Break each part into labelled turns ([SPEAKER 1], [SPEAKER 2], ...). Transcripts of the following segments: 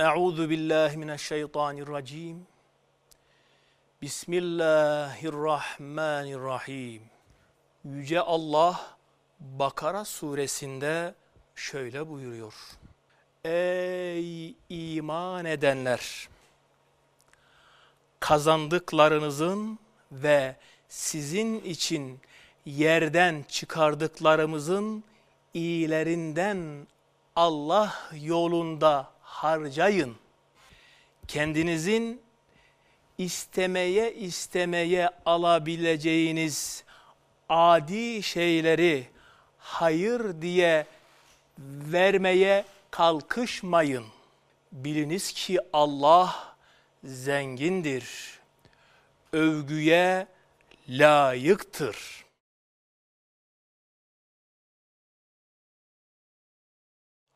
[SPEAKER 1] Euzu billahi mineşşeytanirracim. Bismillahirrahmanirrahim. Yüce Allah Bakara suresinde şöyle buyuruyor. Ey iman edenler! Kazandıklarınızın ve sizin için yerden çıkardıklarımızın iyilerinden Allah yolunda harcayın. Kendinizin istemeye istemeye alabileceğiniz adi şeyleri hayır diye vermeye kalkışmayın. Biliniz ki Allah zengindir, övgüye layıktır.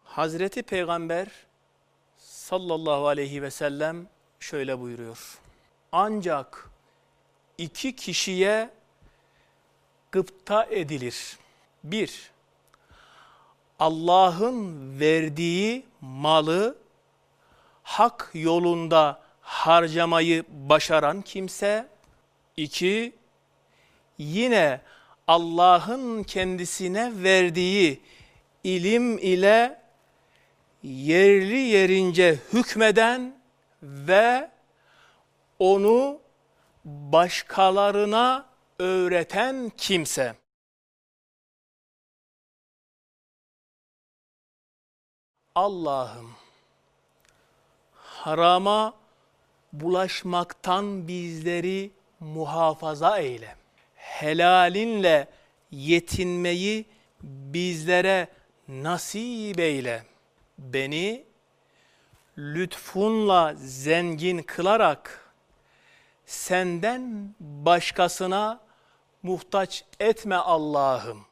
[SPEAKER 1] Hazreti Peygamber sallallahu aleyhi ve sellem şöyle buyuruyor. Ancak iki kişiye gıpta edilir. Bir, Allah'ın verdiği malı hak yolunda harcamayı başaran kimse. iki Yine Allah'ın kendisine verdiği ilim ile yerli yerince hükmeden ve onu başkalarına öğreten kimse. Allah'ım harama bulaşmaktan bizleri muhafaza eyle. Helalinle yetinmeyi bizlere nasip eyle. Beni lütfunla zengin kılarak senden başkasına muhtaç etme Allah'ım.